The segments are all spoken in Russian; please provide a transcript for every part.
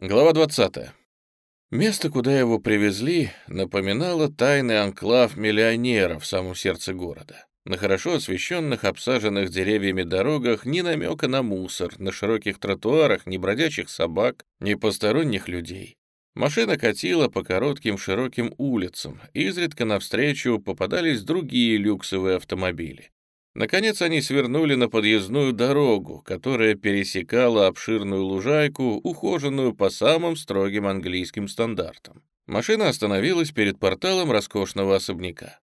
Глава 20. Место, куда его привезли, напоминало тайный анклав миллионеров в самом сердце города. На хорошо освещенных, обсаженных деревьями дорогах ни намека на мусор, на широких тротуарах ни бродячих собак, ни посторонних людей. Машина катила по коротким широким улицам, изредка навстречу попадались другие люксовые автомобили. Наконец они свернули на подъездную дорогу, которая пересекала обширную лужайку, ухоженную по самым строгим английским стандартам. Машина остановилась перед порталом роскошного особняка.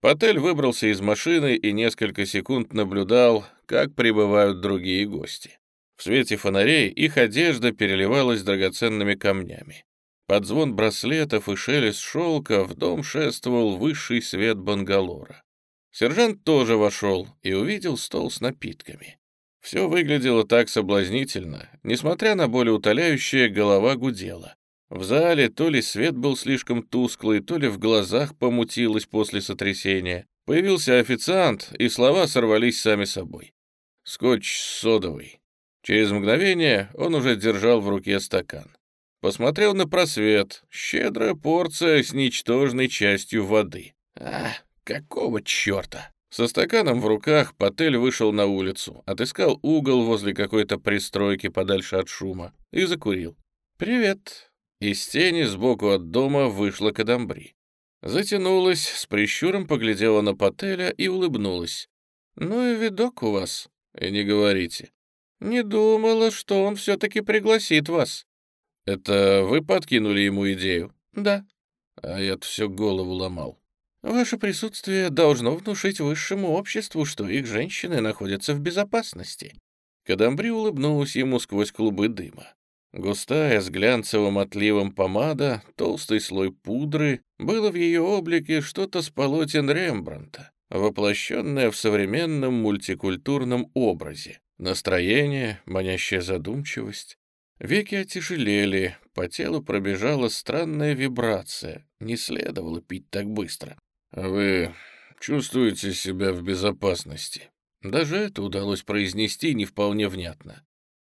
Патель выбрался из машины и несколько секунд наблюдал, как прибывают другие гости. В свете фонарей их одежда переливалась драгоценными камнями. Под звон браслетов и шелест шелка в дом шествовал высший свет бангалора. Сержант тоже вошел и увидел стол с напитками. Все выглядело так соблазнительно, несмотря на более утоляющее, голова гудела. В зале то ли свет был слишком тусклый, то ли в глазах помутилось после сотрясения. Появился официант, и слова сорвались сами собой. Скотч содовый. Через мгновение он уже держал в руке стакан. Посмотрел на просвет. Щедрая порция с ничтожной частью воды. А, Какого черта? Со стаканом в руках Патель вышел на улицу, отыскал угол возле какой-то пристройки подальше от шума и закурил. «Привет». Из тени сбоку от дома вышла Кадамбри. Затянулась, с прищуром поглядела на Пателя и улыбнулась. «Ну и видок у вас». «И не говорите». «Не думала, что он все-таки пригласит вас». «Это вы подкинули ему идею?» «Да». А я-то все голову ломал. Ваше присутствие должно внушить высшему обществу, что их женщины находятся в безопасности». Кадамбри улыбнулась ему сквозь клубы дыма. Густая, с глянцевым отливом помада, толстый слой пудры, было в ее облике что-то с полотен Рембранта, воплощенное в современном мультикультурном образе. Настроение, манящая задумчивость. Веки отяжелели, по телу пробежала странная вибрация. Не следовало пить так быстро. «Вы чувствуете себя в безопасности?» Даже это удалось произнести не вполне внятно.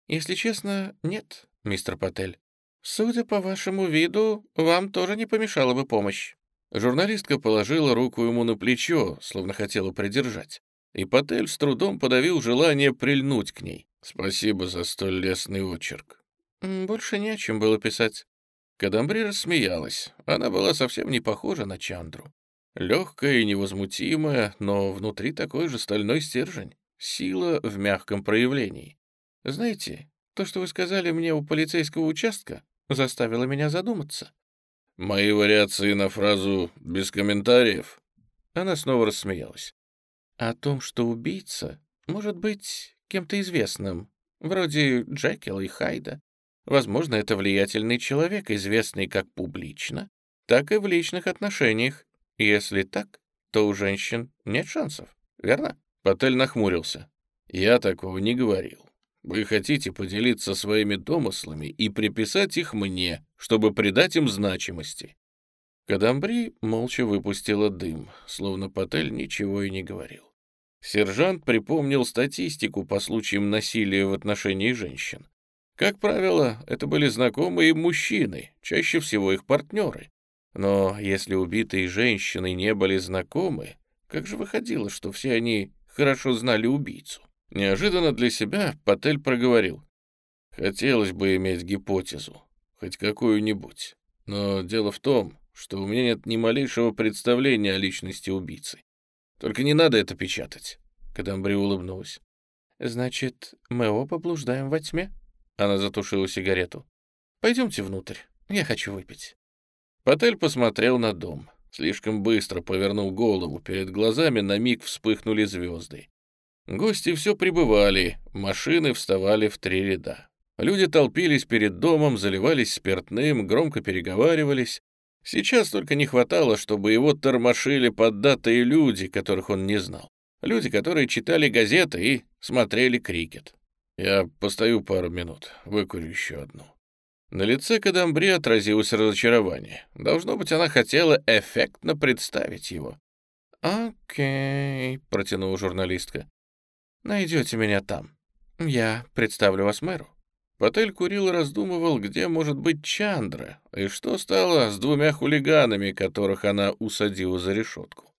«Если честно, нет, мистер Патель. Судя по вашему виду, вам тоже не помешала бы помощь». Журналистка положила руку ему на плечо, словно хотела придержать. И Патель с трудом подавил желание прильнуть к ней. «Спасибо за столь лестный очерк». «Больше не о чем было писать». Кадамбри рассмеялась. Она была совсем не похожа на Чандру. Легкая и невозмутимая, но внутри такой же стальной стержень. Сила в мягком проявлении. Знаете, то, что вы сказали мне у полицейского участка, заставило меня задуматься. Мои вариации на фразу «без комментариев»? Она снова рассмеялась. О том, что убийца может быть кем-то известным, вроде Джекила и Хайда. Возможно, это влиятельный человек, известный как публично, так и в личных отношениях, если так, то у женщин нет шансов, верно? Патель нахмурился. Я такого не говорил. Вы хотите поделиться своими домыслами и приписать их мне, чтобы придать им значимости. Кадамбри молча выпустила дым, словно Патель ничего и не говорил. Сержант припомнил статистику по случаям насилия в отношении женщин. Как правило, это были знакомые мужчины, чаще всего их партнеры. Но если убитые женщины не были знакомы, как же выходило, что все они хорошо знали убийцу? Неожиданно для себя Патель проговорил. Хотелось бы иметь гипотезу, хоть какую-нибудь. Но дело в том, что у меня нет ни малейшего представления о личности убийцы. Только не надо это печатать. Кадамбри улыбнулась. «Значит, мы оба блуждаем во тьме?» Она затушила сигарету. «Пойдемте внутрь, я хочу выпить». Патель посмотрел на дом. Слишком быстро повернул голову, перед глазами на миг вспыхнули звезды. Гости все прибывали, машины вставали в три ряда. Люди толпились перед домом, заливались спиртным, громко переговаривались. Сейчас только не хватало, чтобы его тормошили поддатые люди, которых он не знал. Люди, которые читали газеты и смотрели крикет. Я постою пару минут, выкурю еще одну. На лице Кадамбри отразилось разочарование. Должно быть, она хотела эффектно представить его. «Окей», — протянула журналистка. «Найдете меня там. Я представлю вас мэру». Патель курил и раздумывал, где может быть Чандра, и что стало с двумя хулиганами, которых она усадила за решетку.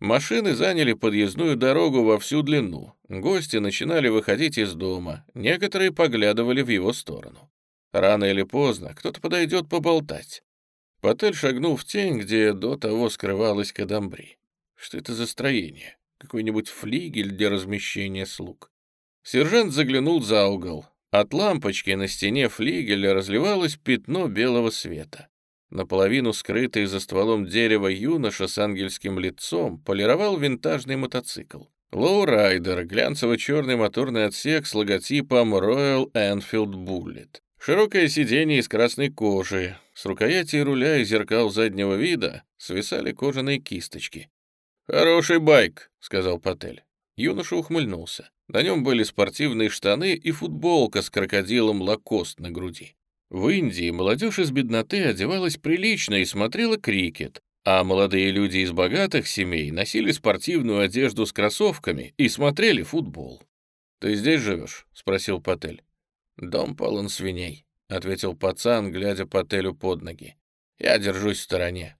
Машины заняли подъездную дорогу во всю длину. Гости начинали выходить из дома, некоторые поглядывали в его сторону. Рано или поздно кто-то подойдет поболтать. Патель шагнул в тень, где до того скрывалась Кадамбри. Что это за строение? Какой-нибудь флигель для размещения слуг? Сержант заглянул за угол. От лампочки на стене флигеля разливалось пятно белого света. Наполовину скрытый за стволом дерева юноша с ангельским лицом полировал винтажный мотоцикл. Лоурайдер, глянцево-черный моторный отсек с логотипом Royal Enfield Bullet. Широкое сиденье из красной кожи. С рукояти руля и зеркал заднего вида свисали кожаные кисточки. «Хороший байк», — сказал Патель. Юноша ухмыльнулся. На нем были спортивные штаны и футболка с крокодилом Лакост на груди. В Индии молодежь из бедноты одевалась прилично и смотрела крикет, а молодые люди из богатых семей носили спортивную одежду с кроссовками и смотрели футбол. «Ты здесь живешь?» — спросил Патель. «Дом полон свиней», — ответил пацан, глядя Пателю под ноги. «Я держусь в стороне».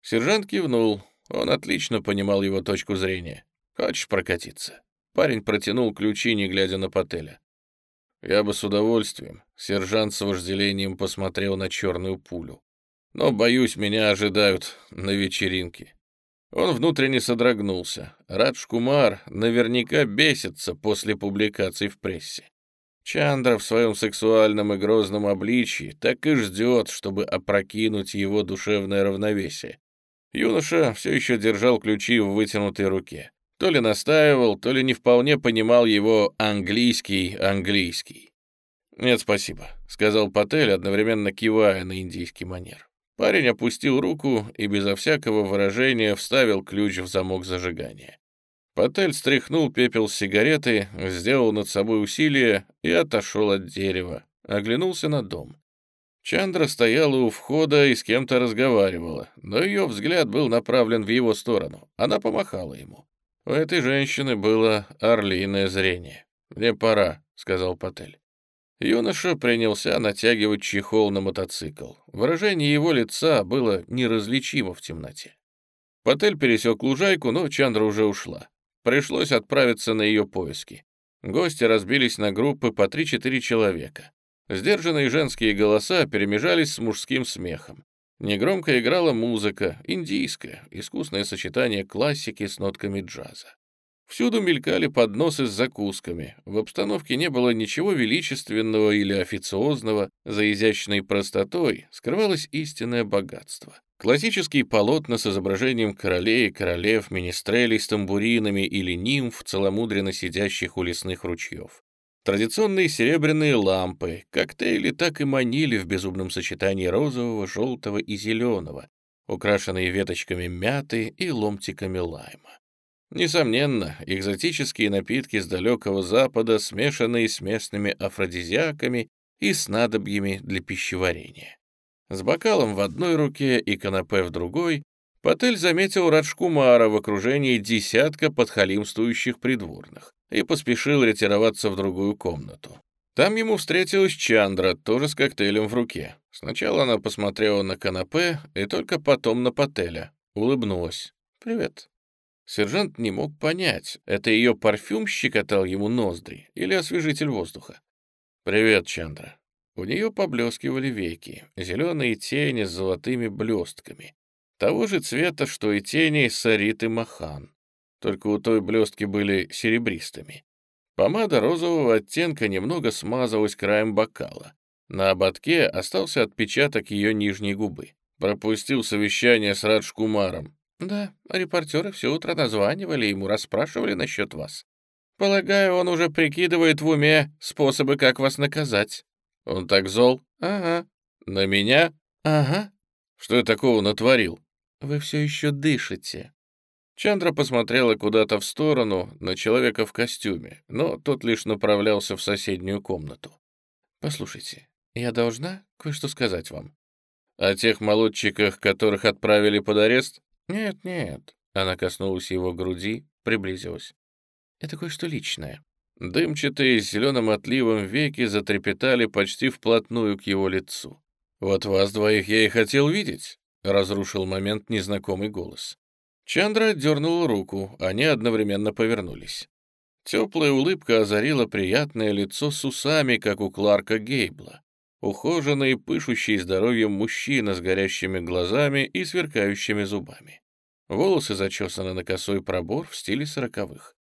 Сержант кивнул. Он отлично понимал его точку зрения. «Хочешь прокатиться?» Парень протянул ключи, не глядя на Пателя. «Я бы с удовольствием», — сержант с вожделением посмотрел на черную пулю. «Но, боюсь, меня ожидают на вечеринке». Он внутренне содрогнулся. Радж Кумар наверняка бесится после публикаций в прессе. Чандра в своем сексуальном и грозном обличии так и ждет, чтобы опрокинуть его душевное равновесие. Юноша все еще держал ключи в вытянутой руке. То ли настаивал, то ли не вполне понимал его английский-английский. «Нет, спасибо», — сказал Патель, одновременно кивая на индийский манер. Парень опустил руку и безо всякого выражения вставил ключ в замок зажигания. Патель стряхнул пепел сигареты, сделал над собой усилие и отошел от дерева, оглянулся на дом. Чандра стояла у входа и с кем-то разговаривала, но ее взгляд был направлен в его сторону. Она помахала ему. У этой женщины было орлиное зрение. «Мне пора», — сказал Патель. Юноша принялся натягивать чехол на мотоцикл. Выражение его лица было неразличимо в темноте. Патель пересек лужайку, но Чандра уже ушла. Пришлось отправиться на ее поиски. Гости разбились на группы по 3-4 человека. Сдержанные женские голоса перемежались с мужским смехом. Негромко играла музыка, индийская, искусное сочетание классики с нотками джаза. Всюду мелькали подносы с закусками. В обстановке не было ничего величественного или официозного. За изящной простотой скрывалось истинное богатство. Классические полотна с изображением королей, королев, министрелей с тамбуринами или нимф, целомудренно сидящих у лесных ручьев. Традиционные серебряные лампы, коктейли так и манили в безумном сочетании розового, желтого и зеленого, украшенные веточками мяты и ломтиками лайма. Несомненно, экзотические напитки с далекого запада, смешанные с местными афродизиаками и снадобьями для пищеварения. С бокалом в одной руке и канапе в другой, Патель заметил Раджкумара в окружении десятка подхалимствующих придворных и поспешил ретироваться в другую комнату. Там ему встретилась Чандра, тоже с коктейлем в руке. Сначала она посмотрела на канапе и только потом на Пателя. Улыбнулась. «Привет». Сержант не мог понять, это ее парфюм щекотал ему ноздри или освежитель воздуха. «Привет, Чандра». У нее поблескивали веки, зеленые тени с золотыми блестками. Того же цвета, что и тени Сариты Махан. Только у той блестки были серебристыми. Помада розового оттенка немного смазалась краем бокала. На ободке остался отпечаток ее нижней губы. Пропустил совещание с Радж Кумаром. «Да, репортеры все утро названивали ему, расспрашивали насчет вас. Полагаю, он уже прикидывает в уме способы, как вас наказать». «Он так зол?» «Ага». «На меня?» «Ага». «Что я такого натворил?» Вы все еще дышите». Чандра посмотрела куда-то в сторону, на человека в костюме, но тот лишь направлялся в соседнюю комнату. «Послушайте, я должна кое-что сказать вам». «О тех молодчиках, которых отправили под арест?» «Нет, нет». Она коснулась его груди, приблизилась. «Это кое-что личное. Дымчатые с зеленым отливом веки затрепетали почти вплотную к его лицу. «Вот вас двоих я и хотел видеть», — разрушил момент незнакомый голос. Чандра дернула руку, они одновременно повернулись. Теплая улыбка озарила приятное лицо с усами, как у Кларка Гейбла. Ухоженный и пышущий здоровьем мужчина с горящими глазами и сверкающими зубами. Волосы зачесаны на косой пробор в стиле сороковых.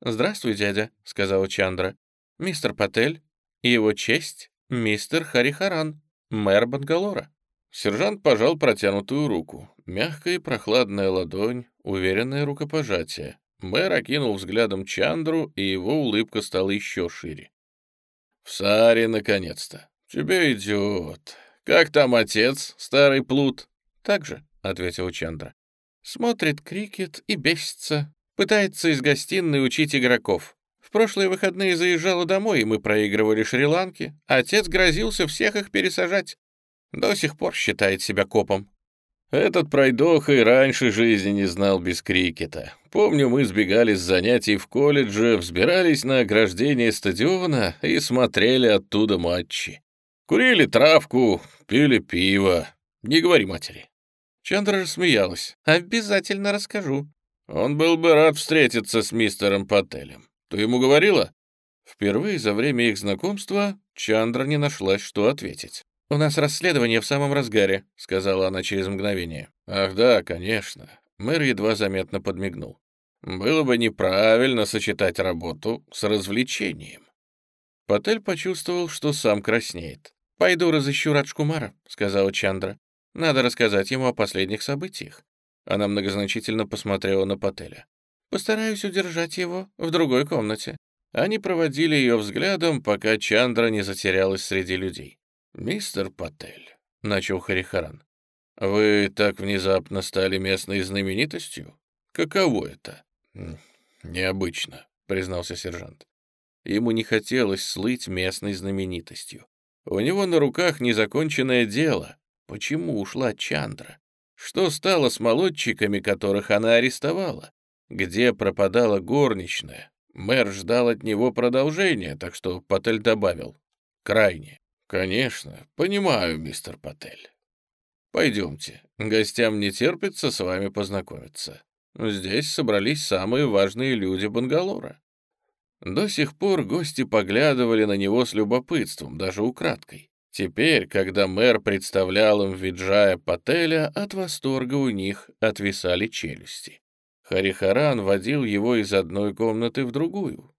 «Здравствуй, дядя», — сказала Чандра. «Мистер Патель и его честь мистер Харихаран, мэр Бангалора». Сержант пожал протянутую руку. Мягкая и прохладная ладонь, уверенное рукопожатие. Мэр окинул взглядом Чандру, и его улыбка стала еще шире. «В Саре, наконец-то! Тебе идет! Как там отец, старый плут?» «Так же», — ответил Чандра. «Смотрит крикет и бесится. Пытается из гостиной учить игроков. В прошлые выходные заезжала домой, и мы проигрывали Шри-Ланке. Отец грозился всех их пересажать. До сих пор считает себя копом. Этот пройдоха и раньше жизни не знал без крикета. Помню, мы сбегали с занятий в колледже, взбирались на ограждение стадиона и смотрели оттуда матчи. Курили травку, пили пиво. Не говори матери. Чандра рассмеялась. «Обязательно расскажу». Он был бы рад встретиться с мистером Пателем. Ты ему говорила? Впервые за время их знакомства Чандра не нашлась, что ответить. «У нас расследование в самом разгаре», — сказала она через мгновение. «Ах да, конечно». Мэр едва заметно подмигнул. «Было бы неправильно сочетать работу с развлечением». Патель почувствовал, что сам краснеет. «Пойду разыщу Раджкумара», — сказала Чандра. «Надо рассказать ему о последних событиях». Она многозначительно посмотрела на Пателя. «Постараюсь удержать его в другой комнате». Они проводили ее взглядом, пока Чандра не затерялась среди людей. «Мистер Патель», — начал Харихаран, — «вы так внезапно стали местной знаменитостью? Каково это?» «Необычно», — признался сержант. Ему не хотелось слыть местной знаменитостью. У него на руках незаконченное дело. Почему ушла Чандра? Что стало с молодчиками, которых она арестовала? Где пропадала горничная? Мэр ждал от него продолжения, так что Патель добавил «крайне». «Конечно, понимаю, мистер Патель. Пойдемте, гостям не терпится с вами познакомиться. Здесь собрались самые важные люди Бангалора». До сих пор гости поглядывали на него с любопытством, даже украдкой. Теперь, когда мэр представлял им Виджая Пателя, от восторга у них отвисали челюсти. Харихаран водил его из одной комнаты в другую.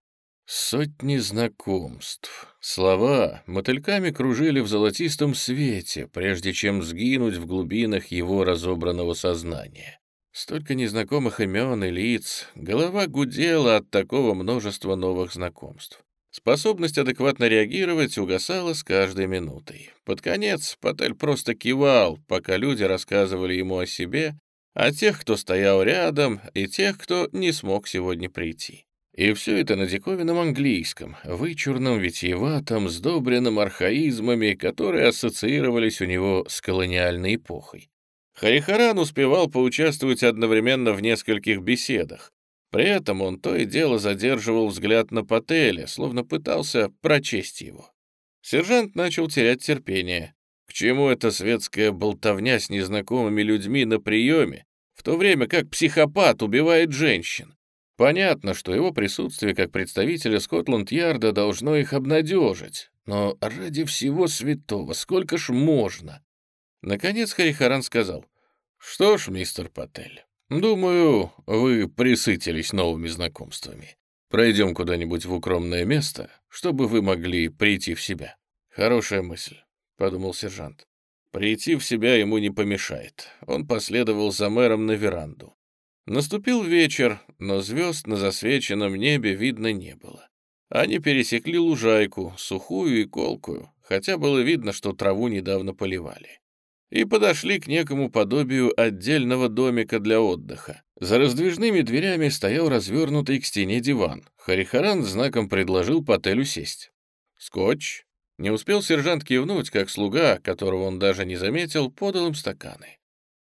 Сотни знакомств. Слова мотыльками кружили в золотистом свете, прежде чем сгинуть в глубинах его разобранного сознания. Столько незнакомых имен и лиц, голова гудела от такого множества новых знакомств. Способность адекватно реагировать угасала с каждой минутой. Под конец Патель просто кивал, пока люди рассказывали ему о себе, о тех, кто стоял рядом, и тех, кто не смог сегодня прийти. И все это на диковинном английском, вычурном, витиеватом, сдобренном архаизмами, которые ассоциировались у него с колониальной эпохой. Харихаран успевал поучаствовать одновременно в нескольких беседах. При этом он то и дело задерживал взгляд на Пателя, словно пытался прочесть его. Сержант начал терять терпение. К чему эта светская болтовня с незнакомыми людьми на приеме, в то время как психопат убивает женщин? Понятно, что его присутствие как представителя Скотланд-Ярда должно их обнадежить, но ради всего святого, сколько ж можно? Наконец Харихаран сказал, «Что ж, мистер Патель, думаю, вы присытились новыми знакомствами. Пройдем куда-нибудь в укромное место, чтобы вы могли прийти в себя». «Хорошая мысль», — подумал сержант. Прийти в себя ему не помешает. Он последовал за мэром на веранду. Наступил вечер, но звезд на засвеченном небе видно не было. Они пересекли лужайку, сухую и колкую, хотя было видно, что траву недавно поливали. И подошли к некому подобию отдельного домика для отдыха. За раздвижными дверями стоял развернутый к стене диван. Харихаран знаком предложил Пателю сесть. «Скотч?» Не успел сержант кивнуть, как слуга, которого он даже не заметил, подал им стаканы.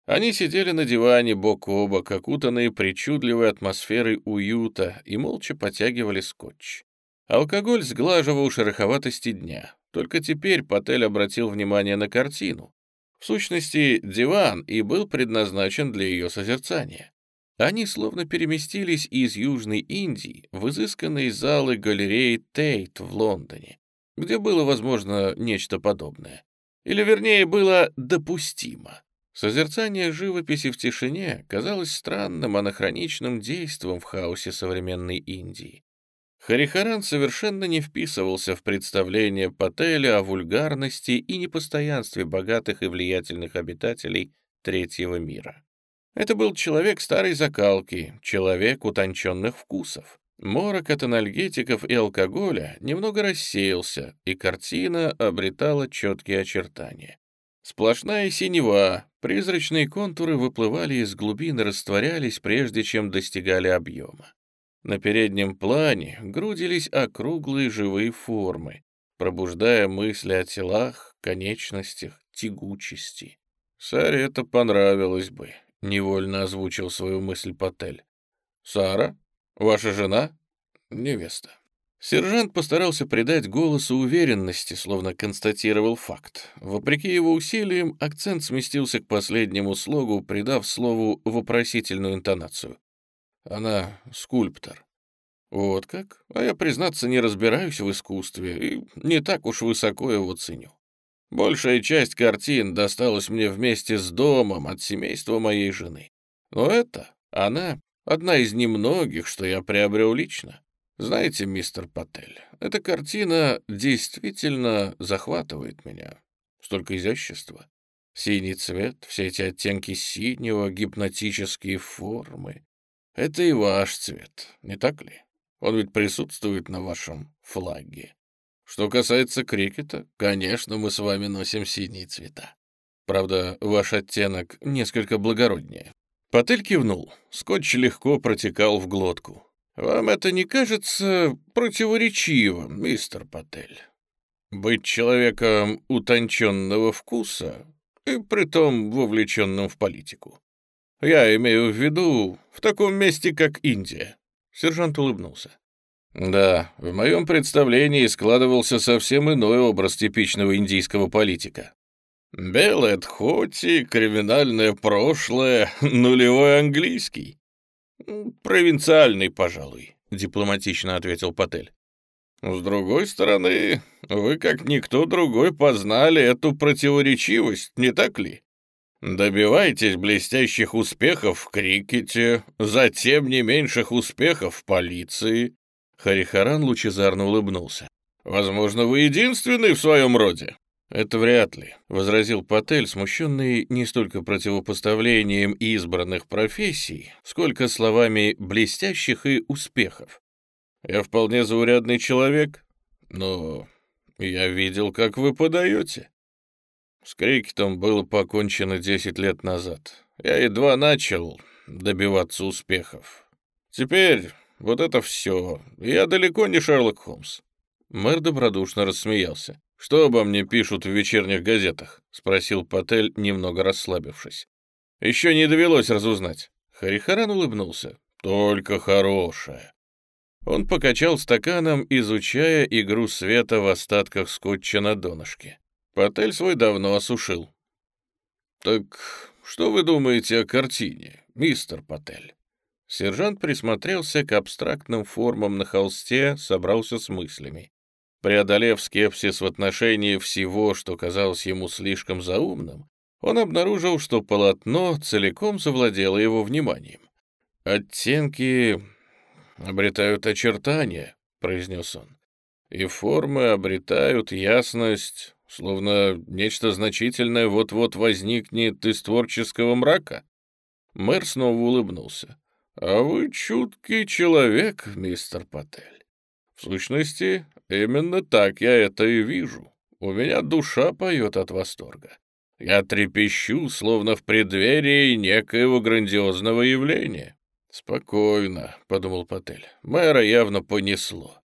Они сидели на диване бок о бок, окутанные причудливой атмосферой уюта, и молча потягивали скотч. Алкоголь сглаживал шероховатости дня. Только теперь Патель обратил внимание на картину. В сущности, диван и был предназначен для ее созерцания. Они словно переместились из Южной Индии в изысканные залы галереи Тейт в Лондоне, где было, возможно, нечто подобное. Или, вернее, было допустимо. Созерцание живописи в тишине казалось странным анахроничным действом в хаосе современной Индии. Харихаран совершенно не вписывался в представление Пателя о вульгарности и непостоянстве богатых и влиятельных обитателей третьего мира. Это был человек старой закалки, человек утонченных вкусов. Морок от анальгетиков и алкоголя немного рассеялся, и картина обретала четкие очертания. Сплошная синева, призрачные контуры выплывали из глубин растворялись, прежде чем достигали объема. На переднем плане грудились округлые живые формы, пробуждая мысли о телах, конечностях, тягучести. Саре это понравилось бы. — невольно озвучил свою мысль Патель. «Сара? Ваша жена?» «Невеста». Сержант постарался придать голосу уверенности, словно констатировал факт. Вопреки его усилиям, акцент сместился к последнему слогу, придав слову вопросительную интонацию. «Она скульптор». «Вот как? А я, признаться, не разбираюсь в искусстве и не так уж высоко его ценю. Большая часть картин досталась мне вместе с домом от семейства моей жены. Но это она одна из немногих, что я приобрел лично. Знаете, мистер Патель, эта картина действительно захватывает меня. Столько изящества. Синий цвет, все эти оттенки синего, гипнотические формы. Это и ваш цвет, не так ли? Он ведь присутствует на вашем флаге. Что касается крикета, конечно, мы с вами носим синие цвета. Правда, ваш оттенок несколько благороднее. Патель кивнул. Скотч легко протекал в глотку. «Вам это не кажется противоречивым, мистер Патель? Быть человеком утонченного вкуса и притом вовлеченным в политику. Я имею в виду в таком месте, как Индия». Сержант улыбнулся. Да, в моем представлении складывался совсем иной образ типичного индийского политика. Белая тхоти, криминальное прошлое, нулевой английский. Провинциальный, пожалуй, дипломатично ответил Патель. С другой стороны, вы, как никто другой, познали эту противоречивость, не так ли? Добивайтесь блестящих успехов в крикете, затем не меньших успехов в полиции, Харихаран лучезарно улыбнулся. «Возможно, вы единственный в своем роде?» «Это вряд ли», — возразил Патель, смущенный не столько противопоставлением избранных профессий, сколько словами «блестящих» и «успехов». «Я вполне заурядный человек, но я видел, как вы подаете». С крикетом было покончено десять лет назад. Я едва начал добиваться успехов. Теперь вот это все. Я далеко не Шерлок Холмс». Мэр добродушно рассмеялся. «Что обо мне пишут в вечерних газетах?» — спросил Патель, немного расслабившись. «Еще не довелось разузнать». Харихаран улыбнулся. «Только хорошее». Он покачал стаканом, изучая игру света в остатках скотча на донышке. Патель свой давно осушил. «Так что вы думаете о картине, мистер Патель?» Сержант присмотрелся к абстрактным формам на холсте, собрался с мыслями. Преодолев скепсис в отношении всего, что казалось ему слишком заумным, он обнаружил, что полотно целиком завладело его вниманием. «Оттенки обретают очертания», — произнес он, «и формы обретают ясность, словно нечто значительное вот-вот возникнет из творческого мрака». Мэр снова улыбнулся. «А вы чуткий человек, мистер Патель. В сущности, именно так я это и вижу. У меня душа поет от восторга. Я трепещу, словно в преддверии некоего грандиозного явления». «Спокойно», — подумал Патель. Мэра явно понесло.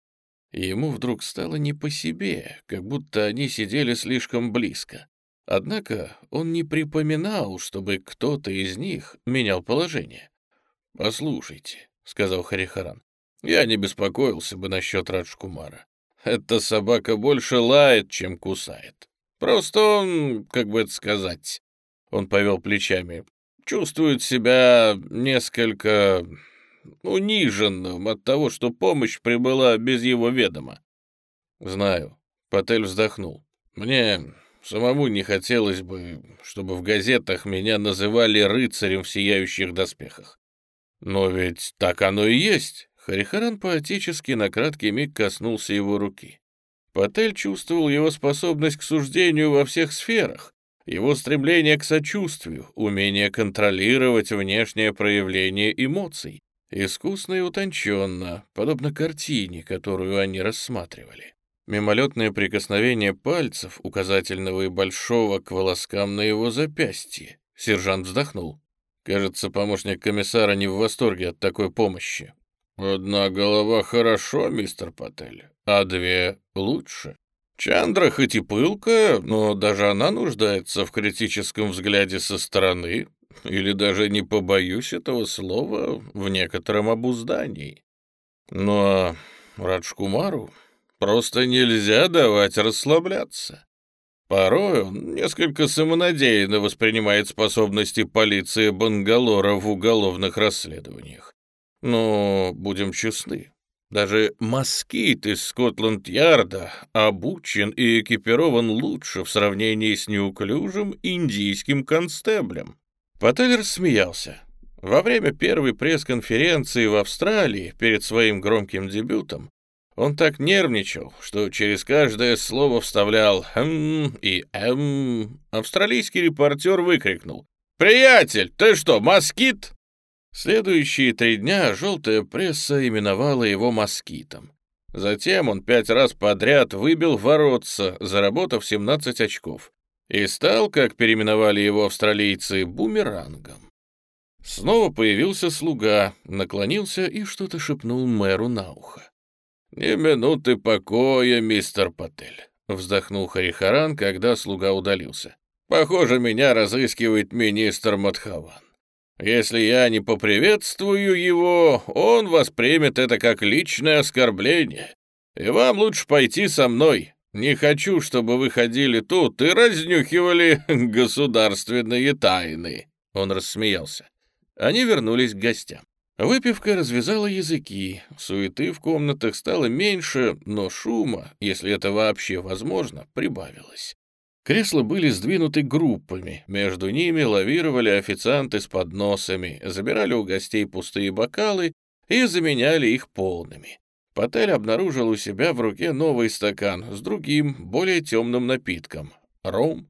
Ему вдруг стало не по себе, как будто они сидели слишком близко. Однако он не припоминал, чтобы кто-то из них менял положение. «Послушайте», — сказал Харихаран, Я не беспокоился бы насчет Раджкумара. Эта собака больше лает, чем кусает. Просто он, как бы это сказать, он повел плечами, чувствует себя несколько униженным от того, что помощь прибыла без его ведома. Знаю. Патель вздохнул. Мне самому не хотелось бы, чтобы в газетах меня называли рыцарем в сияющих доспехах. Но ведь так оно и есть. Харихаран поотечески на краткий миг коснулся его руки. Патель чувствовал его способность к суждению во всех сферах, его стремление к сочувствию, умение контролировать внешнее проявление эмоций, искусно и утонченно, подобно картине, которую они рассматривали. Мимолетное прикосновение пальцев, указательного и большого, к волоскам на его запястье. Сержант вздохнул. Кажется, помощник комиссара не в восторге от такой помощи. «Одна голова хорошо, мистер Патель, а две лучше. Чандра хоть и пылкая, но даже она нуждается в критическом взгляде со стороны, или даже не побоюсь этого слова, в некотором обуздании. Но Раджкумару просто нельзя давать расслабляться. Порой он несколько самонадеянно воспринимает способности полиции Бангалора в уголовных расследованиях. Но, будем честны, даже москит из Скотланд-Ярда обучен и экипирован лучше в сравнении с неуклюжим индийским констеблем. Паттель рассмеялся. Во время первой пресс-конференции в Австралии перед своим громким дебютом он так нервничал, что через каждое слово вставлял «хм» и «эм». Австралийский репортер выкрикнул «Приятель, ты что, москит?» Следующие три дня желтая пресса именовала его москитом. Затем он пять раз подряд выбил воротца, заработав 17 очков, и стал, как переименовали его австралийцы, бумерангом. Снова появился слуга, наклонился и что-то шепнул мэру на ухо. «Ни минуты покоя, мистер Патель», — вздохнул Харихаран, когда слуга удалился. «Похоже, меня разыскивает министр Мадхаван. Если я не поприветствую его, он воспримет это как личное оскорбление. И вам лучше пойти со мной. Не хочу, чтобы вы ходили тут и разнюхивали государственные тайны». Он рассмеялся. Они вернулись к гостям. Выпивка развязала языки, суеты в комнатах стало меньше, но шума, если это вообще возможно, прибавилось. Кресла были сдвинуты группами, между ними лавировали официанты с подносами, забирали у гостей пустые бокалы и заменяли их полными. Патель обнаружил у себя в руке новый стакан с другим, более темным напитком — ром.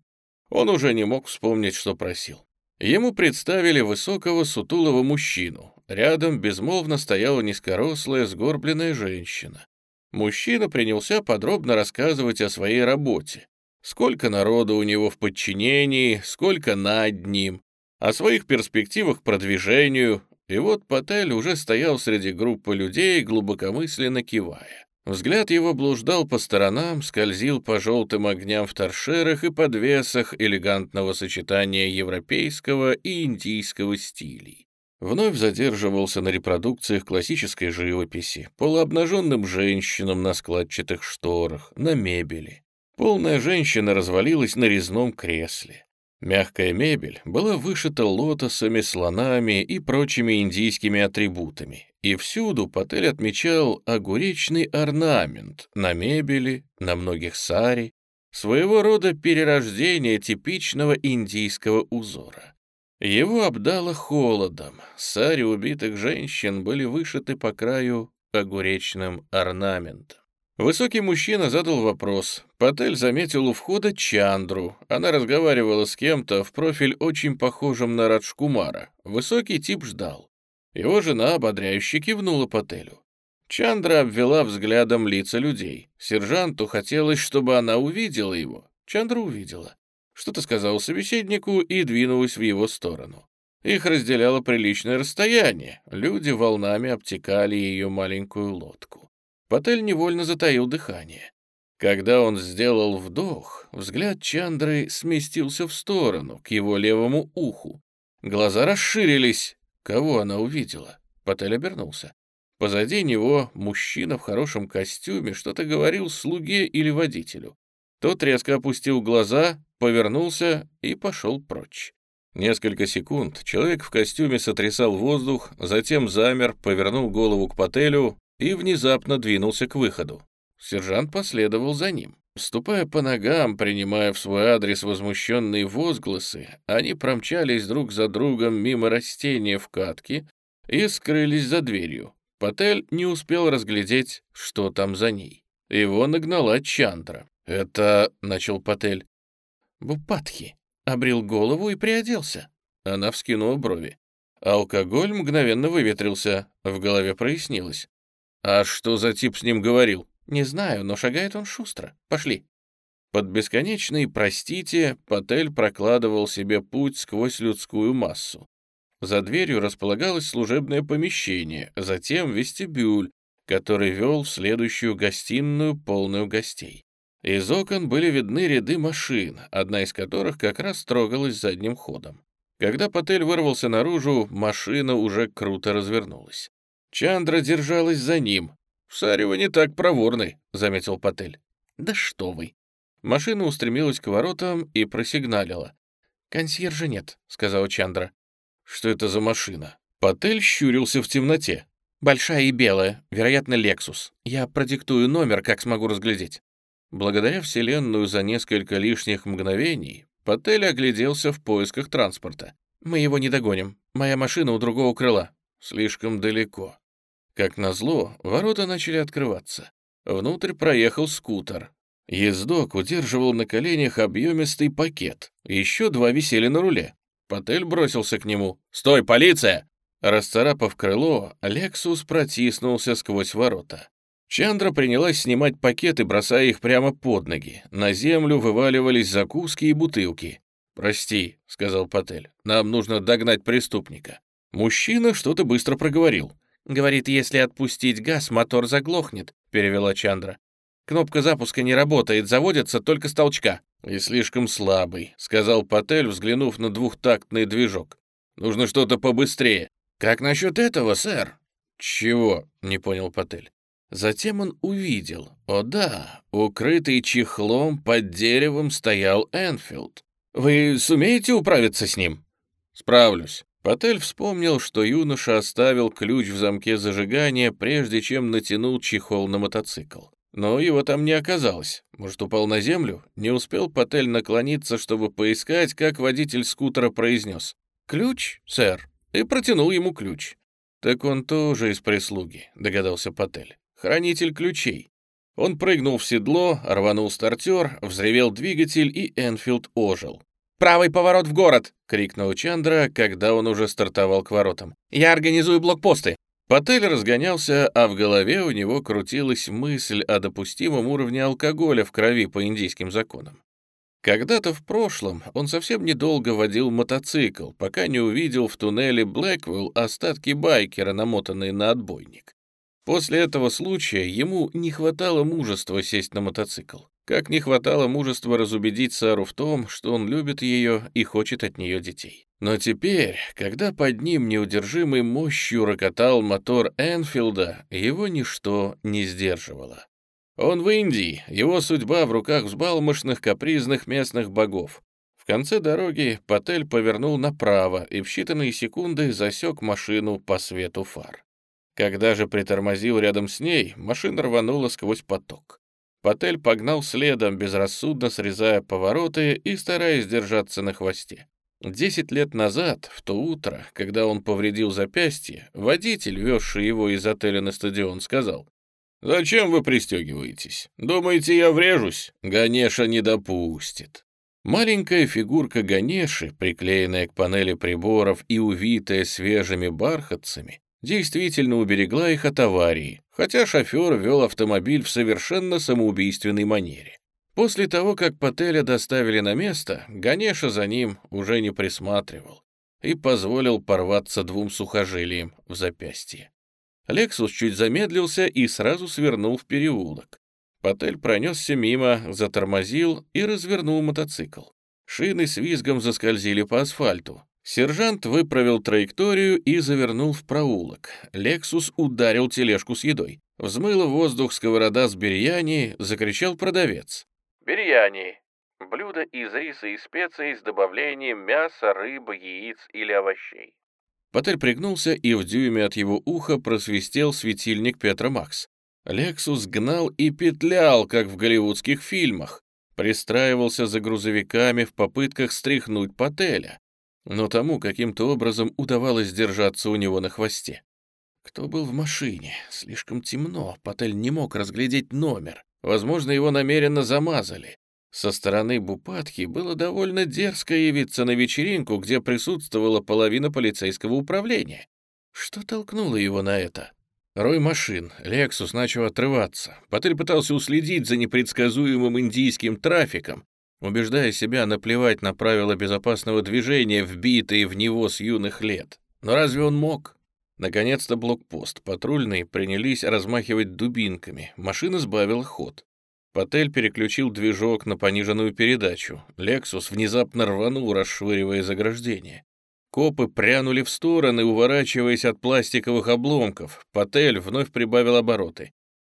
Он уже не мог вспомнить, что просил. Ему представили высокого сутулого мужчину. Рядом безмолвно стояла низкорослая сгорбленная женщина. Мужчина принялся подробно рассказывать о своей работе сколько народу у него в подчинении, сколько над ним, о своих перспективах продвижению, и вот Патель уже стоял среди группы людей, глубокомысленно кивая. Взгляд его блуждал по сторонам, скользил по желтым огням в торшерах и подвесах элегантного сочетания европейского и индийского стилей. Вновь задерживался на репродукциях классической живописи, полуобнаженным женщинам на складчатых шторах, на мебели. Полная женщина развалилась на резном кресле. Мягкая мебель была вышита лотосами, слонами и прочими индийскими атрибутами, и всюду Патель отмечал огуречный орнамент на мебели, на многих сари, своего рода перерождение типичного индийского узора. Его обдало холодом, сари убитых женщин были вышиты по краю огуречным орнаментом. Высокий мужчина задал вопрос. Патель заметил у входа Чандру. Она разговаривала с кем-то в профиль очень похожим на Раджкумара. Высокий тип ждал. Его жена ободряюще кивнула Пателю. Чандра обвела взглядом лица людей. Сержанту хотелось, чтобы она увидела его. Чандра увидела. Что-то сказал собеседнику и двинулась в его сторону. Их разделяло приличное расстояние. Люди волнами обтекали ее маленькую лодку. Патель невольно затаил дыхание. Когда он сделал вдох, взгляд Чандры сместился в сторону, к его левому уху. Глаза расширились. Кого она увидела? Патель обернулся. Позади него мужчина в хорошем костюме что-то говорил слуге или водителю. Тот резко опустил глаза, повернулся и пошел прочь. Несколько секунд человек в костюме сотрясал воздух, затем замер, повернул голову к Пателю и внезапно двинулся к выходу. Сержант последовал за ним. Ступая по ногам, принимая в свой адрес возмущенные возгласы, они промчались друг за другом мимо растения в катке и скрылись за дверью. Патель не успел разглядеть, что там за ней. Его нагнала Чандра. «Это...» — начал Патель. «Бупатхи», обрил голову и приоделся. Она вскинула брови. Алкоголь мгновенно выветрился, в голове прояснилось. «А что за тип с ним говорил?» «Не знаю, но шагает он шустро. Пошли». Под бесконечный «простите» Патель прокладывал себе путь сквозь людскую массу. За дверью располагалось служебное помещение, затем вестибюль, который вел в следующую гостиную, полную гостей. Из окон были видны ряды машин, одна из которых как раз трогалась задним ходом. Когда Патель вырвался наружу, машина уже круто развернулась. Чандра держалась за ним. «Сарева не так проворный», — заметил Патель. «Да что вы!» Машина устремилась к воротам и просигналила. «Консьержа нет», — сказала Чандра. «Что это за машина?» Патель щурился в темноте. «Большая и белая, вероятно, Лексус. Я продиктую номер, как смогу разглядеть». Благодаря Вселенную за несколько лишних мгновений Патель огляделся в поисках транспорта. «Мы его не догоним. Моя машина у другого крыла. Слишком далеко». Как назло, ворота начали открываться. Внутрь проехал скутер. Ездок удерживал на коленях объемистый пакет. Еще два висели на руле. Патель бросился к нему. «Стой, полиция!» Расцарапав крыло, Лексус протиснулся сквозь ворота. Чандра принялась снимать пакеты, бросая их прямо под ноги. На землю вываливались закуски и бутылки. «Прости», — сказал Патель, — «нам нужно догнать преступника». Мужчина что-то быстро проговорил. «Говорит, если отпустить газ, мотор заглохнет», — перевела Чандра. «Кнопка запуска не работает, заводится только с толчка». «И слишком слабый», — сказал Патель, взглянув на двухтактный движок. «Нужно что-то побыстрее». «Как насчет этого, сэр?» «Чего?» — не понял Патель. Затем он увидел, о да, укрытый чехлом под деревом стоял Энфилд. «Вы сумеете управиться с ним?» «Справлюсь». Патель вспомнил, что юноша оставил ключ в замке зажигания, прежде чем натянул чехол на мотоцикл. Но его там не оказалось. Может, упал на землю? Не успел Патель наклониться, чтобы поискать, как водитель скутера произнес. «Ключ, сэр», и протянул ему ключ. «Так он тоже из прислуги», — догадался Патель хранитель ключей. Он прыгнул в седло, рванул стартер, взревел двигатель, и Энфилд ожил. «Правый поворот в город!» — крикнул Чандра, когда он уже стартовал к воротам. «Я организую блокпосты!» Патель разгонялся, а в голове у него крутилась мысль о допустимом уровне алкоголя в крови по индийским законам. Когда-то в прошлом он совсем недолго водил мотоцикл, пока не увидел в туннеле Блэквилл остатки байкера, намотанные на отбойник. После этого случая ему не хватало мужества сесть на мотоцикл. Как не хватало мужества разубедить Сару в том, что он любит ее и хочет от нее детей. Но теперь, когда под ним неудержимой мощью рокотал мотор Энфилда, его ничто не сдерживало. Он в Индии, его судьба в руках взбалмошных капризных местных богов. В конце дороги Патель повернул направо и в считанные секунды засек машину по свету фар. Когда же притормозил рядом с ней, машина рванула сквозь поток. Патель погнал следом, безрассудно срезая повороты и стараясь держаться на хвосте. Десять лет назад, в то утро, когда он повредил запястье, водитель, везший его из отеля на стадион, сказал, «Зачем вы пристегиваетесь? Думаете, я врежусь? Ганеша не допустит». Маленькая фигурка Ганеши, приклеенная к панели приборов и увитая свежими бархатцами, действительно уберегла их от аварии, хотя шофер вел автомобиль в совершенно самоубийственной манере. После того, как Пателя доставили на место, Ганеша за ним уже не присматривал и позволил порваться двум сухожилиям в запястье. Лексус чуть замедлился и сразу свернул в переулок. Патель пронесся мимо, затормозил и развернул мотоцикл. Шины с визгом заскользили по асфальту. Сержант выправил траекторию и завернул в проулок. «Лексус» ударил тележку с едой. Взмыло воздух сковорода с бирьяни, закричал продавец. Бирьяни. Блюдо из риса и специй с добавлением мяса, рыбы, яиц или овощей. Потель пригнулся, и в дюйме от его уха просвистел светильник Петра Макс. Лексус гнал и петлял, как в голливудских фильмах. Пристраивался за грузовиками в попытках стряхнуть Потеля. Но тому каким-то образом удавалось держаться у него на хвосте. Кто был в машине? Слишком темно, Потель не мог разглядеть номер. Возможно, его намеренно замазали. Со стороны Бупатхи было довольно дерзко явиться на вечеринку, где присутствовала половина полицейского управления. Что толкнуло его на это? Рой машин, Лексус начал отрываться. Потель пытался уследить за непредсказуемым индийским трафиком, убеждая себя наплевать на правила безопасного движения, вбитые в него с юных лет. Но разве он мог? Наконец-то блокпост. Патрульные принялись размахивать дубинками. Машина сбавила ход. Потель переключил движок на пониженную передачу. «Лексус» внезапно рванул, расшвыривая заграждение. Копы прянули в стороны, уворачиваясь от пластиковых обломков. Потель вновь прибавил обороты.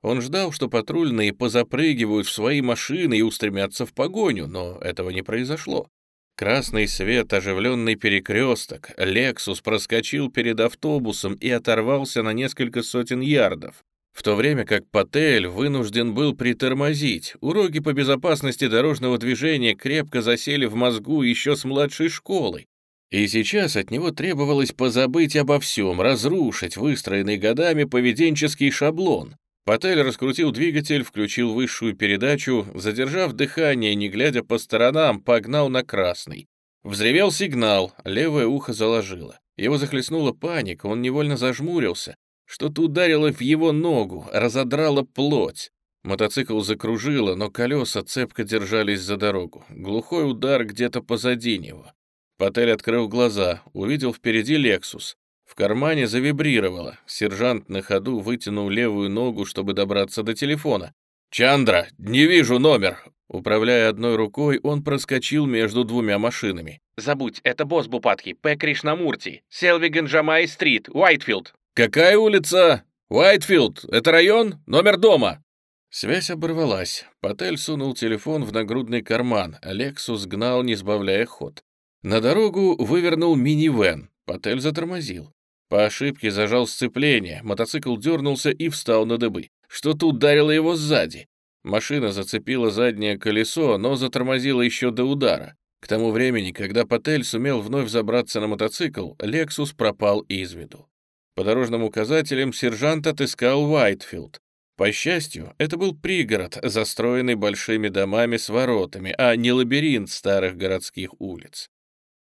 Он ждал, что патрульные позапрыгивают в свои машины и устремятся в погоню, но этого не произошло. Красный свет, оживленный перекресток, «Лексус» проскочил перед автобусом и оторвался на несколько сотен ярдов в то время как Патель вынужден был притормозить. Уроки по безопасности дорожного движения крепко засели в мозгу еще с младшей школы. И сейчас от него требовалось позабыть обо всем, разрушить выстроенный годами поведенческий шаблон. Патель раскрутил двигатель, включил высшую передачу, задержав дыхание, не глядя по сторонам, погнал на красный. Взревел сигнал, левое ухо заложило. Его захлестнула паника, он невольно зажмурился. Что-то ударило в его ногу, разодрало плоть. Мотоцикл закружило, но колеса цепко держались за дорогу. Глухой удар где-то позади него. Патель открыл глаза, увидел впереди «Лексус». В кармане завибрировало. Сержант на ходу вытянул левую ногу, чтобы добраться до телефона. «Чандра, не вижу номер!» Управляя одной рукой, он проскочил между двумя машинами. «Забудь, это босс Бупатхи, П. Кришнамурти, Селвиген Джамай-стрит, Уайтфилд. «Какая улица?» «Уайтфилд. Это район? Номер дома?» Связь оборвалась. Патель сунул телефон в нагрудный карман. Лексус гнал, не сбавляя ход. На дорогу вывернул минивэн. Патель затормозил. По ошибке зажал сцепление. Мотоцикл дернулся и встал на дыбы. Что-то ударило его сзади. Машина зацепила заднее колесо, но затормозила еще до удара. К тому времени, когда Патель сумел вновь забраться на мотоцикл, Лексус пропал из виду. По дорожным указателям сержант отыскал Уайтфилд. По счастью, это был пригород, застроенный большими домами с воротами, а не лабиринт старых городских улиц.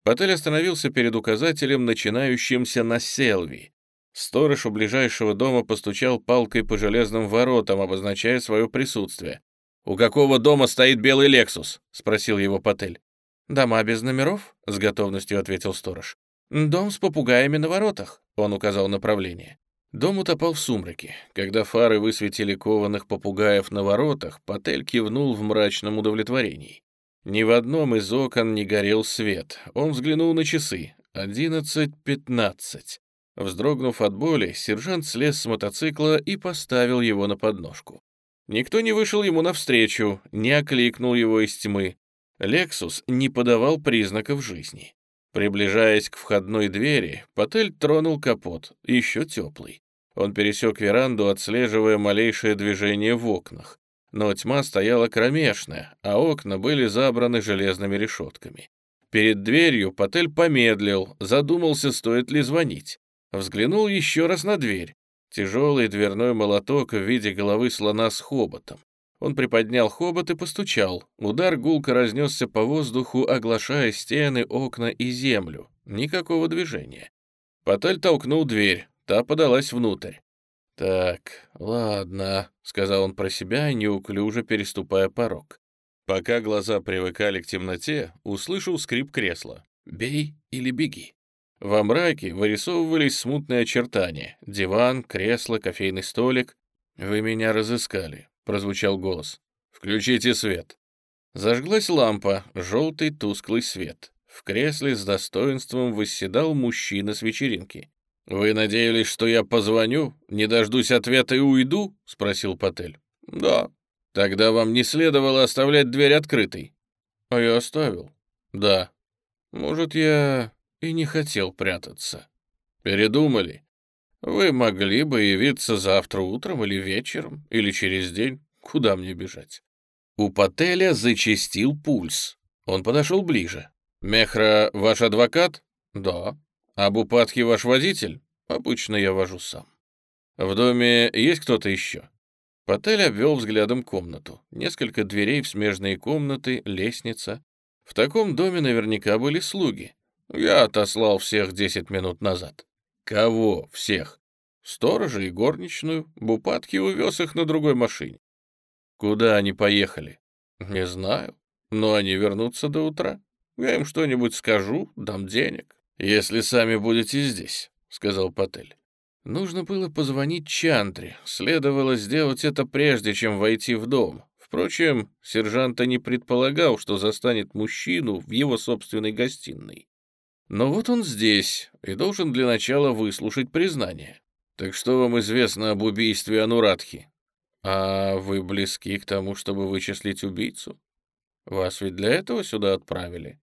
Потель остановился перед указателем, начинающимся на Селви. Сторож у ближайшего дома постучал палкой по железным воротам, обозначая свое присутствие. «У какого дома стоит белый Лексус?» — спросил его Потель. «Дома без номеров?» — с готовностью ответил сторож. «Дом с попугаями на воротах», — он указал направление. Дом утопал в сумраке. Когда фары высветили кованых попугаев на воротах, Патель кивнул в мрачном удовлетворении. Ни в одном из окон не горел свет. Он взглянул на часы. Одиннадцать пятнадцать. Вздрогнув от боли, сержант слез с мотоцикла и поставил его на подножку. Никто не вышел ему навстречу, не окликнул его из тьмы. Лексус не подавал признаков жизни. Приближаясь к входной двери, Патель тронул капот, еще теплый. Он пересек веранду, отслеживая малейшее движение в окнах. Но тьма стояла кромешная, а окна были забраны железными решетками. Перед дверью Патель помедлил, задумался, стоит ли звонить. Взглянул еще раз на дверь. Тяжелый дверной молоток в виде головы слона с хоботом. Он приподнял хобот и постучал. Удар гулко разнесся по воздуху, оглашая стены, окна и землю. Никакого движения. Потель толкнул дверь. Та подалась внутрь. «Так, ладно», — сказал он про себя, неуклюже переступая порог. Пока глаза привыкали к темноте, услышал скрип кресла. «Бей или беги». Во мраке вырисовывались смутные очертания. Диван, кресло, кофейный столик. «Вы меня разыскали. — прозвучал голос. «Включите свет». Зажглась лампа, желтый тусклый свет. В кресле с достоинством восседал мужчина с вечеринки. «Вы надеялись, что я позвоню, не дождусь ответа и уйду?» — спросил Патель. «Да». «Тогда вам не следовало оставлять дверь открытой». «А я оставил». «Да». «Может, я и не хотел прятаться». «Передумали?» «Вы могли бы явиться завтра утром или вечером, или через день. Куда мне бежать?» У Пателя зачастил пульс. Он подошел ближе. «Мехра ваш адвокат?» «Да». «А Бупатхи ваш водитель?» «Обычно я вожу сам». «В доме есть кто-то еще?» Патель обвел взглядом комнату. Несколько дверей в смежные комнаты, лестница. В таком доме наверняка были слуги. Я отослал всех десять минут назад. Кого всех? Сторожа и горничную. Бупатки увез их на другой машине. Куда они поехали? Не знаю. Но они вернутся до утра. Я им что-нибудь скажу, дам денег. Если сами будете здесь, сказал Патель. Нужно было позвонить Чандре. Следовало сделать это прежде, чем войти в дом. Впрочем, сержант не предполагал, что застанет мужчину в его собственной гостиной. Но вот он здесь и должен для начала выслушать признание. Так что вам известно об убийстве Анурадхи? А вы близки к тому, чтобы вычислить убийцу? Вас ведь для этого сюда отправили?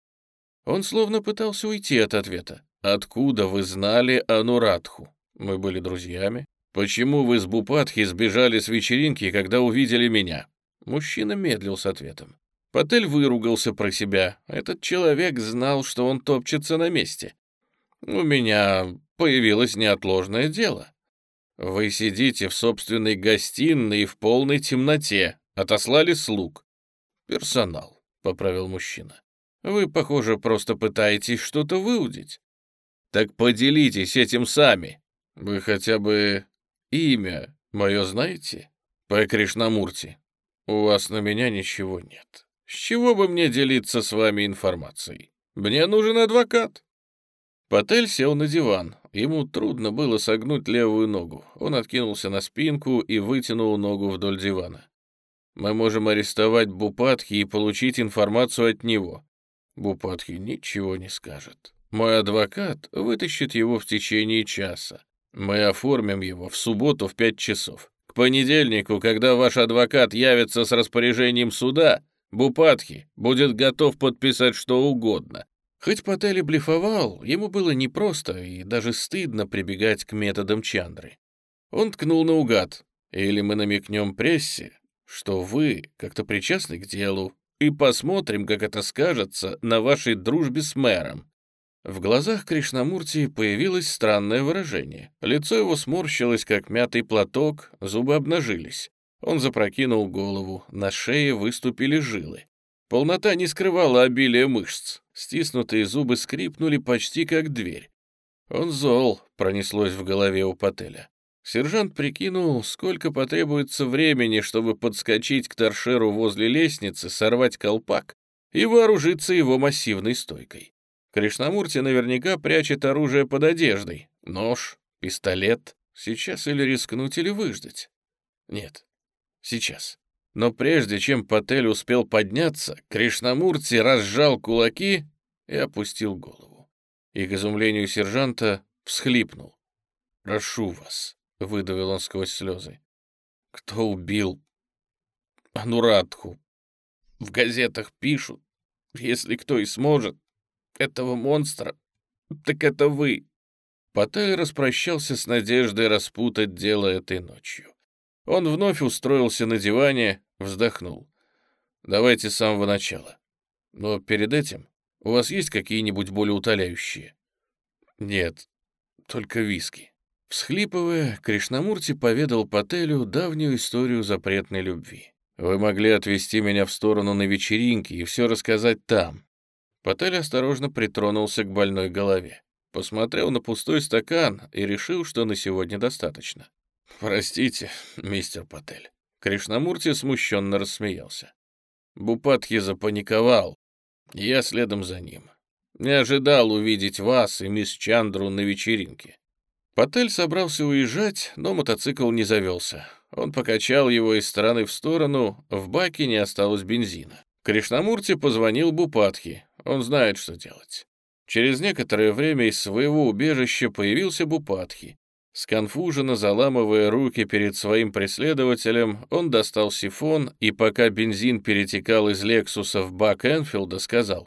Он словно пытался уйти от ответа. Откуда вы знали Анурадху? Мы были друзьями. Почему вы с Бупатхи сбежали с вечеринки, когда увидели меня? Мужчина медлил с ответом. Патель выругался про себя. Этот человек знал, что он топчется на месте. «У меня появилось неотложное дело. Вы сидите в собственной гостиной в полной темноте, отослали слуг. Персонал», — поправил мужчина. «Вы, похоже, просто пытаетесь что-то выудить. Так поделитесь этим сами. Вы хотя бы имя мое знаете? По Кришнамурти. У вас на меня ничего нет». С чего бы мне делиться с вами информацией? Мне нужен адвокат. Патель сел на диван. Ему трудно было согнуть левую ногу. Он откинулся на спинку и вытянул ногу вдоль дивана. Мы можем арестовать Бупатхи и получить информацию от него. Бупатхи ничего не скажет. Мой адвокат вытащит его в течение часа. Мы оформим его в субботу в пять часов. К понедельнику, когда ваш адвокат явится с распоряжением суда, Бупатхи будет готов подписать что угодно. Хоть Патель и блефовал, ему было непросто и даже стыдно прибегать к методам Чандры. Он ткнул наугад. Или мы намекнем прессе, что вы как-то причастны к делу, и посмотрим, как это скажется на вашей дружбе с мэром. В глазах Кришнамурти появилось странное выражение. Лицо его сморщилось, как мятый платок, зубы обнажились. Он запрокинул голову, на шее выступили жилы. Полнота не скрывала обилие мышц. Стиснутые зубы скрипнули почти как дверь. «Он зол», — пронеслось в голове у Пателя. Сержант прикинул, сколько потребуется времени, чтобы подскочить к торшеру возле лестницы, сорвать колпак и вооружиться его массивной стойкой. Кришнамурти наверняка прячет оружие под одеждой. Нож, пистолет. Сейчас или рискнуть, или выждать. Нет, Сейчас. Но прежде чем Патель успел подняться, Кришнамурти разжал кулаки и опустил голову. И, к изумлению сержанта, всхлипнул. «Прошу вас», — выдавил он сквозь слезы. «Кто убил Анурадху? В газетах пишут, если кто и сможет, этого монстра, так это вы». Патель распрощался с надеждой распутать дело этой ночью. Он вновь устроился на диване, вздохнул. «Давайте с самого начала. Но перед этим у вас есть какие-нибудь более утоляющие?» «Нет, только виски». Всхлипывая, Кришнамурти поведал Пателю давнюю историю запретной любви. «Вы могли отвезти меня в сторону на вечеринке и все рассказать там». Патель осторожно притронулся к больной голове, посмотрел на пустой стакан и решил, что на сегодня достаточно. «Простите, мистер Патель». Кришнамурти смущенно рассмеялся. Бупатхи запаниковал. Я следом за ним. Не ожидал увидеть вас и мисс Чандру на вечеринке. Патель собрался уезжать, но мотоцикл не завелся. Он покачал его из стороны в сторону, в баке не осталось бензина. Кришнамурти позвонил Бупатхи. Он знает, что делать». Через некоторое время из своего убежища появился Бупатхи. Сконфуженно заламывая руки перед своим преследователем, он достал сифон и, пока бензин перетекал из Лексуса в бак Энфилда, сказал,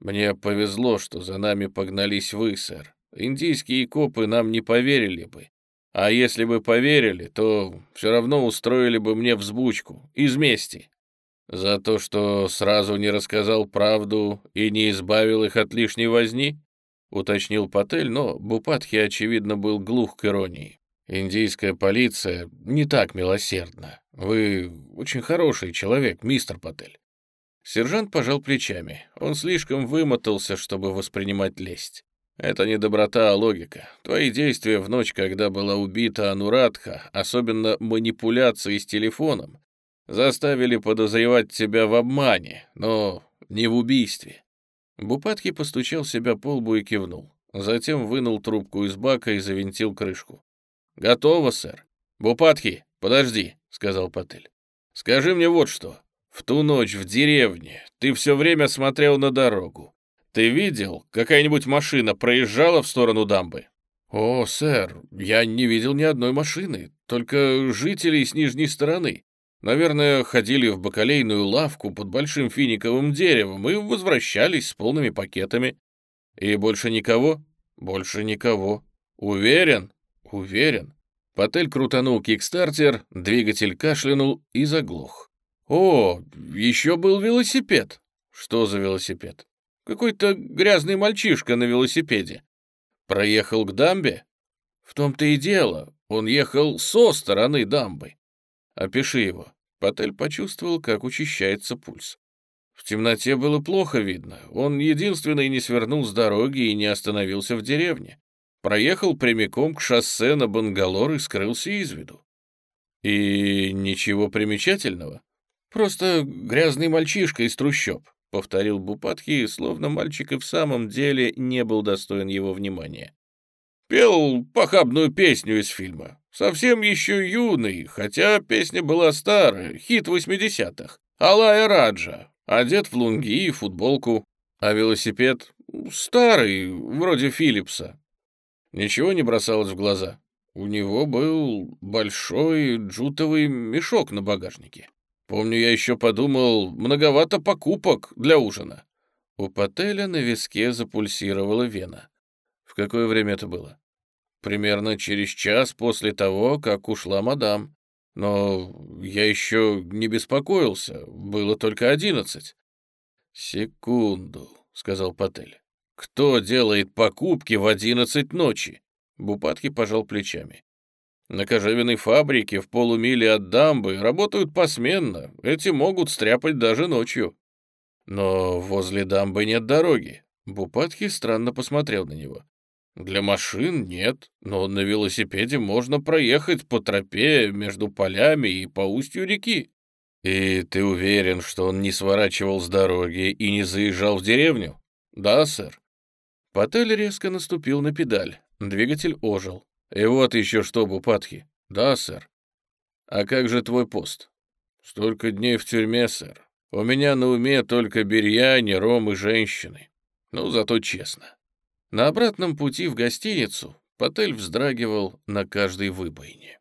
«Мне повезло, что за нами погнались вы, сэр. Индийские копы нам не поверили бы. А если бы поверили, то все равно устроили бы мне взбучку, из мести. За то, что сразу не рассказал правду и не избавил их от лишней возни?» — уточнил Патель, но Бупатхи, очевидно, был глух к иронии. «Индийская полиция не так милосердна. Вы очень хороший человек, мистер Патель». Сержант пожал плечами. Он слишком вымотался, чтобы воспринимать лесть. Это не доброта, а логика. Твои действия в ночь, когда была убита Анурадха, особенно манипуляции с телефоном, заставили подозревать тебя в обмане, но не в убийстве. Бупатки постучал себя по лбу и кивнул. Затем вынул трубку из бака и завинтил крышку. «Готово, сэр». «Бупатки, подожди», — сказал Патель. «Скажи мне вот что. В ту ночь в деревне ты все время смотрел на дорогу. Ты видел, какая-нибудь машина проезжала в сторону дамбы?» «О, сэр, я не видел ни одной машины, только жителей с нижней стороны. Наверное, ходили в бакалейную лавку под большим финиковым деревом и возвращались с полными пакетами. И больше никого? Больше никого. Уверен? Уверен. Потель крутанул кикстартер, двигатель кашлянул и заглох. О, еще был велосипед. Что за велосипед? Какой-то грязный мальчишка на велосипеде. Проехал к дамбе? В том-то и дело, он ехал со стороны дамбы. Опиши его». Патель почувствовал, как учащается пульс. В темноте было плохо видно. Он единственный не свернул с дороги и не остановился в деревне. Проехал прямиком к шоссе на Бангалор и скрылся из виду. И ничего примечательного. Просто грязный мальчишка из трущоб, повторил Бупатхи, словно мальчик и в самом деле не был достоин его внимания. Пел похабную песню из фильма. Совсем еще юный, хотя песня была старая, хит 80-х. Алая Раджа, одет в лунги и футболку, а велосипед старый, вроде Филлипса. Ничего не бросалось в глаза. У него был большой джутовый мешок на багажнике. Помню, я еще подумал, многовато покупок для ужина. У Пателя на виске запульсировала вена. В какое время это было? примерно через час после того, как ушла мадам. Но я еще не беспокоился, было только одиннадцать. «Секунду», — сказал Патель. «Кто делает покупки в одиннадцать ночи?» Бупатки пожал плечами. «На кожевенной фабрике в полумиле от дамбы работают посменно, эти могут стряпать даже ночью». «Но возле дамбы нет дороги». Бупатки странно посмотрел на него. Для машин нет, но на велосипеде можно проехать по тропе между полями и по устью реки. И ты уверен, что он не сворачивал с дороги и не заезжал в деревню? Да, сэр. Патель резко наступил на педаль. Двигатель ожил. И вот еще что, Бупатхи. Да, сэр. А как же твой пост? Столько дней в тюрьме, сэр. У меня на уме только бирьяне, ром и женщины. Ну, зато честно. На обратном пути в гостиницу Патель вздрагивал на каждой выбоине.